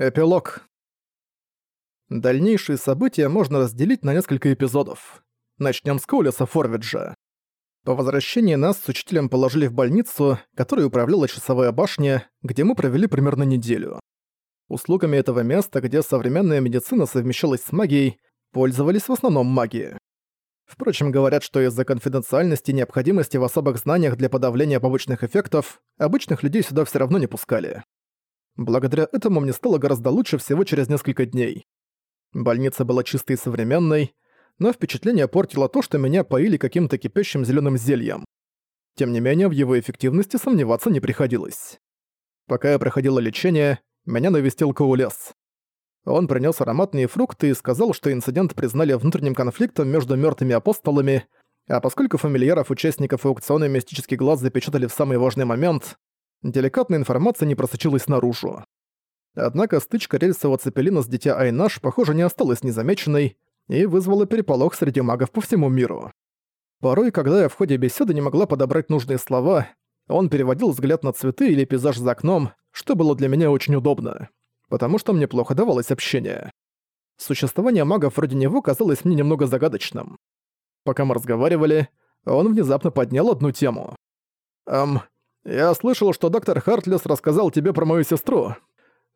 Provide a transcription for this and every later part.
Эпилог. Дальнейшие события можно разделить на несколько эпизодов. Начнем с Коулиса Форвиджа. По возвращении нас с учителем положили в больницу, которой управляла часовая башня, где мы провели примерно неделю. Услугами этого места, где современная медицина совмещалась с магией, пользовались в основном маги. Впрочем, говорят, что из-за конфиденциальности и необходимости в особых знаниях для подавления побочных эффектов, обычных людей сюда все равно не пускали. Благодаря этому мне стало гораздо лучше всего через несколько дней. Больница была чистой и современной, но впечатление портило то, что меня поили каким-то кипящим зеленым зельем. Тем не менее, в его эффективности сомневаться не приходилось. Пока я проходила лечение, меня навестил Коулес. Он принес ароматные фрукты и сказал, что инцидент признали внутренним конфликтом между мертвыми апостолами, а поскольку фамильяров участников аукциона «Мистический глаз» запечатали в самый важный момент, деликатная информация не просочилась наружу. Однако стычка рельсового цепелина с Дитя Айнаш, похоже, не осталась незамеченной и вызвала переполох среди магов по всему миру. Порой, когда я в ходе беседы не могла подобрать нужные слова, он переводил взгляд на цветы или пейзаж за окном, что было для меня очень удобно, потому что мне плохо давалось общение. Существование магов вроде него казалось мне немного загадочным. Пока мы разговаривали, он внезапно поднял одну тему. «Эм, «Я слышал, что доктор Хартлес рассказал тебе про мою сестру».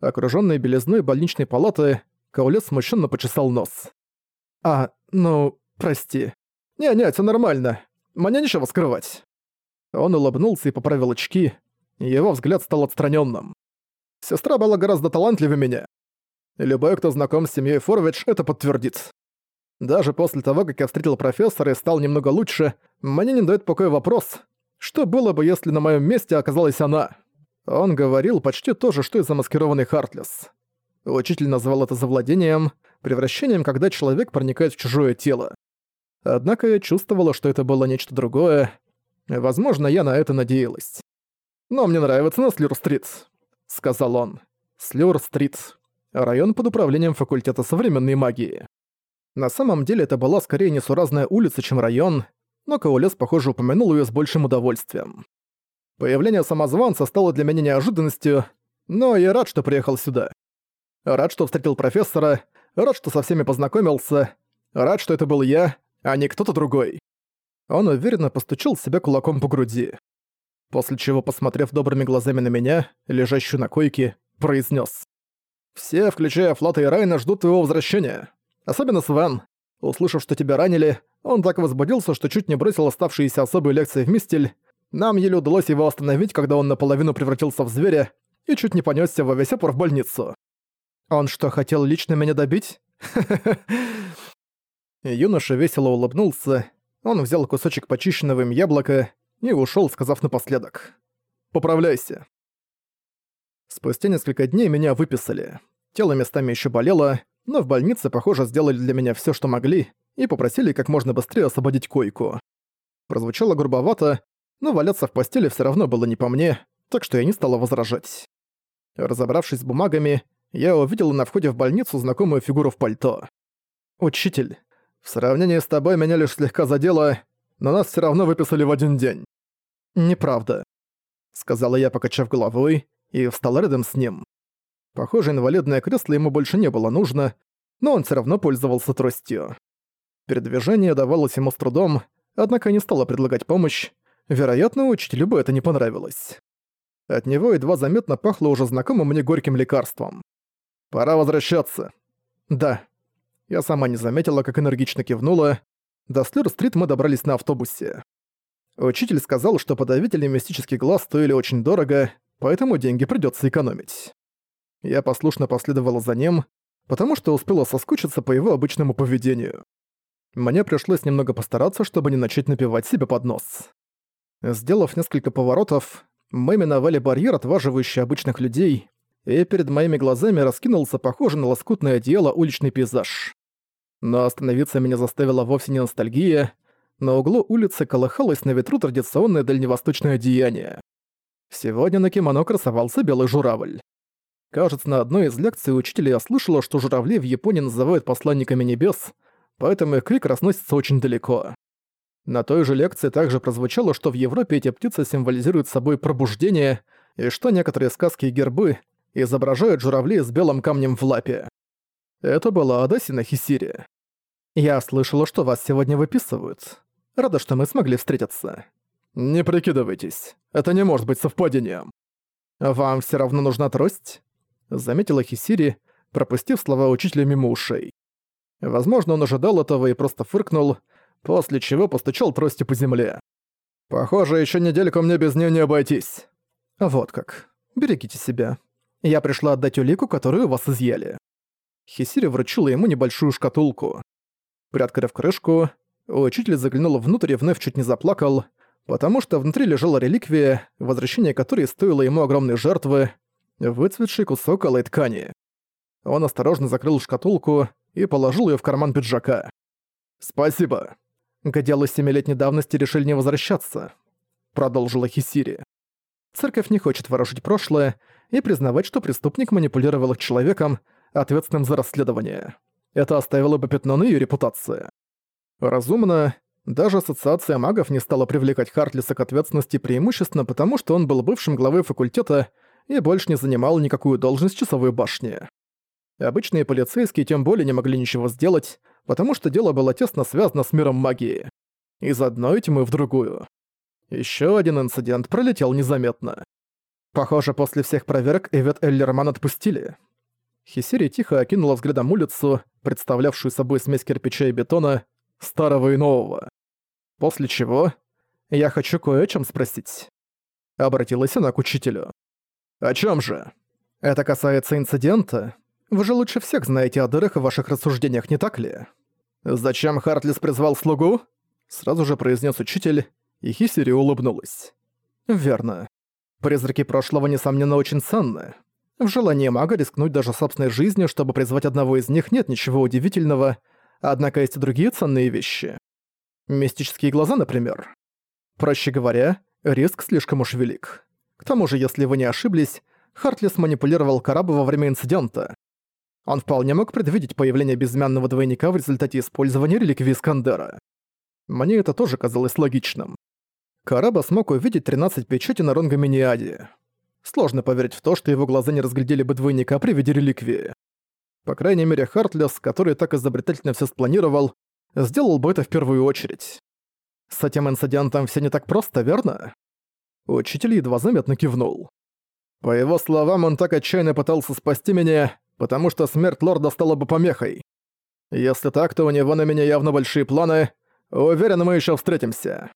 Окружённый белизной больничной палаты, Каулет смущенно почесал нос. «А, ну, прости. Не-не, всё нормально. Мне нечего скрывать». Он улыбнулся и поправил очки. Его взгляд стал отстранённым. «Сестра была гораздо талантливее меня. Любой, кто знаком с семьей Форвич, это подтвердит. Даже после того, как я встретил профессора и стал немного лучше, мне не дает покоя вопрос, что было бы, если на моем месте оказалась она? Он говорил почти то же, что и замаскированный Хартлес. Учитель назвал это завладением, превращением, когда человек проникает в чужое тело. Однако я чувствовала, что это было нечто другое. Возможно, я на это надеялась. «Но мне нравится на Слюр-стрит», — сказал он. Слюр-стрит. Район под управлением факультета современной магии. На самом деле это была скорее несуразная улица, чем район, но Каолес, похоже, упомянул её с большим удовольствием. Появление самозванца стало для меня неожиданностью, но я рад, что приехал сюда. Рад, что встретил профессора, рад, что со всеми познакомился, рад, что это был я, а не кто-то другой. Он уверенно постучал себя кулаком по груди. После чего, посмотрев добрыми глазами на меня, лежащую на койке, произнес: «Все, включая Флата и Райна, ждут твоего возвращения. Особенно Свен. Услышав, что тебя ранили, он так возбудился, что чуть не бросил оставшиеся особые лекции в Мистель. Нам еле удалось его остановить, когда он наполовину превратился в зверя и чуть не понесся во весь опор в больницу. Он что, хотел лично меня добить? Юноша весело улыбнулся. Он взял кусочек почищенного им яблока и ушел, сказав напоследок. «Поправляйся». Спустя несколько дней меня выписали. Тело местами еще болело, но в больнице, похоже, сделали для меня все, что могли, и попросили как можно быстрее освободить койку. Прозвучало грубовато, но валяться в постели все равно было не по мне, так что я не стала возражать. Разобравшись с бумагами, я увидела на входе в больницу знакомую фигуру в пальто. «Учитель, в сравнении с тобой меня лишь слегка задело, но нас все равно выписали в один день». «Неправда», — сказала я, покачав головой, и встала рядом с ним. Похоже, инвалидное кресло ему больше не было нужно, но он все равно пользовался тростью. Передвижение давалось ему с трудом, однако не стала предлагать помощь. Вероятно, учителю бы это не понравилось. От него едва заметно пахло уже знакомым мне горьким лекарством. «Пора возвращаться». «Да». Я сама не заметила, как энергично кивнула. До Слюр-стрит мы добрались на автобусе. Учитель сказал, что подавители мистический глаз стоили очень дорого, поэтому деньги придётся экономить. Я послушно последовала за ним, потому что успела соскучиться по его обычному поведению. Мне пришлось немного постараться, чтобы не начать напивать себе под нос. Сделав несколько поворотов, мы миновали барьер, отваживающий обычных людей, и перед моими глазами раскинулся похожий на лоскутное одеяло уличный пейзаж. Но остановиться меня заставила вовсе не ностальгия. На углу улицы колыхалось на ветру традиционное дальневосточное одеяние. Сегодня на кимоно красовался белый журавль. Кажется, на одной из лекций учителя я слышала, что журавли в Японии называют посланниками небес, поэтому их крик разносится очень далеко. На той же лекции также прозвучало, что в Европе эти птицы символизируют собой пробуждение, и что некоторые сказки и гербы изображают журавли с белым камнем в лапе. Это была Адасина Хисири. «Я слышала, что вас сегодня выписывают. Рада, что мы смогли встретиться». «Не прикидывайтесь. Это не может быть совпадением». «Вам все равно нужна трость?» Заметила Хисири, пропустив слова учителя мимо ушей. Возможно, он ожидал этого и просто фыркнул, после чего постучал тростью по земле. «Похоже, еще недельку мне без нее не обойтись». «Вот как. Берегите себя. Я пришла отдать улику, которую вас изъяли». Хисири вручила ему небольшую шкатулку. Приоткрыв крышку, учитель заглянул внутрь и вновь чуть не заплакал, потому что внутри лежала реликвия, возвращение которой стоило ему огромной жертвы, выцветший кусок алой ткани. Он осторожно закрыл шкатулку и положил ее в карман пиджака. «Спасибо. К делу семилетней давности решили не возвращаться», — продолжила Хисири. Церковь не хочет ворошить прошлое и признавать, что преступник манипулировал их человеком, ответственным за расследование. Это оставило бы пятно на её репутации. Разумно, даже Ассоциация магов не стала привлекать Хартлиса к ответственности преимущественно потому, что он был бывшим главой факультета и больше не занимал никакую должность часовой башни. Обычные полицейские тем более не могли ничего сделать, потому что дело было тесно связано с миром магии. Из одной тьмы в другую. Еще один инцидент пролетел незаметно. Похоже, после всех проверок Эвет Эллерман отпустили. Хисири тихо окинула взглядом улицу, представлявшую собой смесь кирпича и бетона, старого и нового. После чего я хочу кое о чем спросить. Обратилась она к учителю. «О чем же?» «Это касается инцидента. Вы же лучше всех знаете о дырах в ваших рассуждениях, не так ли?» «Зачем Хартлис призвал слугу?» Сразу же произнес учитель, и Хисери улыбнулась. «Верно. Призраки прошлого, несомненно, очень ценны. В желании мага рискнуть даже собственной жизнью, чтобы призвать одного из них, нет ничего удивительного, однако есть и другие ценные вещи. Мистические глаза, например. Проще говоря, риск слишком уж велик. К тому же, если вы не ошиблись, Хартлис манипулировал Карабу во время инцидента. Он вполне мог предвидеть появление безымянного двойника в результате использования реликвии Скандера. Мне это тоже казалось логичным. Караба смог увидеть 13 печати на Ронгаминиаде. Сложно поверить в то, что его глаза не разглядели бы двойника при виде реликвии. По крайней мере, Хартлес, который так изобретательно все спланировал, сделал бы это в первую очередь. С этим инцидентом все не так просто, верно? Учитель едва заметно кивнул. По его словам, он так отчаянно пытался спасти меня, потому что смерть лорда стала бы помехой. Если так, то у него на меня явно большие планы. Уверен, мы еще встретимся.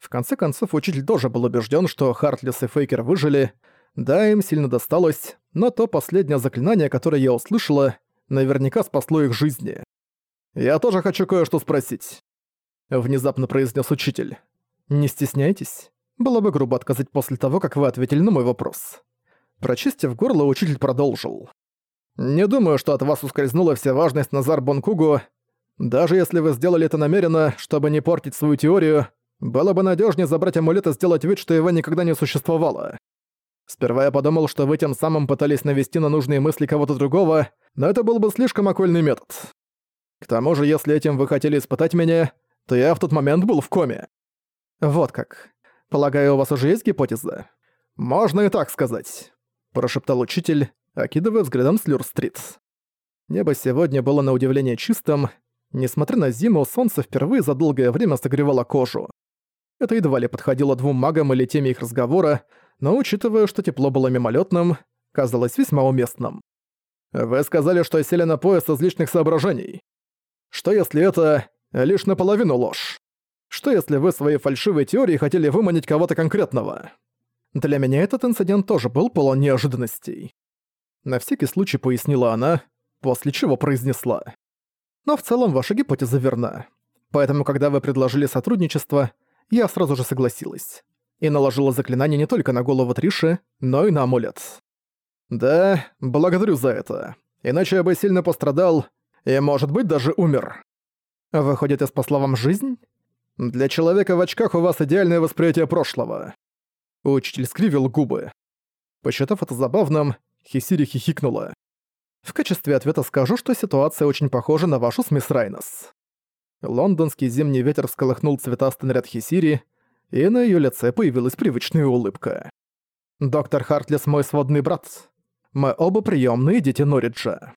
В конце концов, учитель тоже был убежден, что Хартлис и Фейкер выжили. Да, им сильно досталось, но то последнее заклинание, которое я услышала, наверняка спасло их жизни. «Я тоже хочу кое-что спросить», — внезапно произнес учитель. «Не стесняйтесь. Было бы грубо отказать после того, как вы ответили на мой вопрос». Прочистив горло, учитель продолжил. «Не думаю, что от вас ускользнула вся важность Назар Бонкугу. Даже если вы сделали это намеренно, чтобы не портить свою теорию, было бы надежнее забрать амулет и сделать вид, что его никогда не существовало. Сперва я подумал, что вы тем самым пытались навести на нужные мысли кого-то другого, но это был бы слишком окольный метод. К тому же, если этим вы хотели испытать меня, то я в тот момент был в коме. Вот как. Полагаю, у вас уже есть гипотеза? Можно и так сказать, прошептал учитель, окидывая взглядом Слюр-стрит. Небо сегодня было на удивление чистым, несмотря на зиму, солнце впервые за долгое время согревало кожу. Это едва ли подходило двум магам или теме их разговора, но учитывая, что тепло было мимолетным, казалось весьма уместным. «Вы сказали, что сели на пояс из личных соображений. Что если это лишь наполовину ложь? Что если вы своей фальшивой теорией хотели выманить кого-то конкретного?» Для меня этот инцидент тоже был полон неожиданностей. На всякий случай пояснила она, после чего произнесла. Но в целом ваша гипотеза верна. Поэтому, когда вы предложили сотрудничество, я сразу же согласилась. И наложила заклинание не только на голову Триши, но и на амулет. Да, благодарю за это. Иначе я бы сильно пострадал и, может быть, даже умер. Выходит, я спасла вам жизнь? Для человека в очках у вас идеальное восприятие прошлого. Учитель скривил губы. Посчитав это забавным, Хисири хихикнула. В качестве ответа скажу, что ситуация очень похожа на вашу с мисс Райнос. Лондонский зимний ветер всколыхнул цветастый наряд Хисири, и на её лице появилась привычная улыбка. «Доктор Хартлес мой сводный брат. Мы оба приемные дети Норриджа.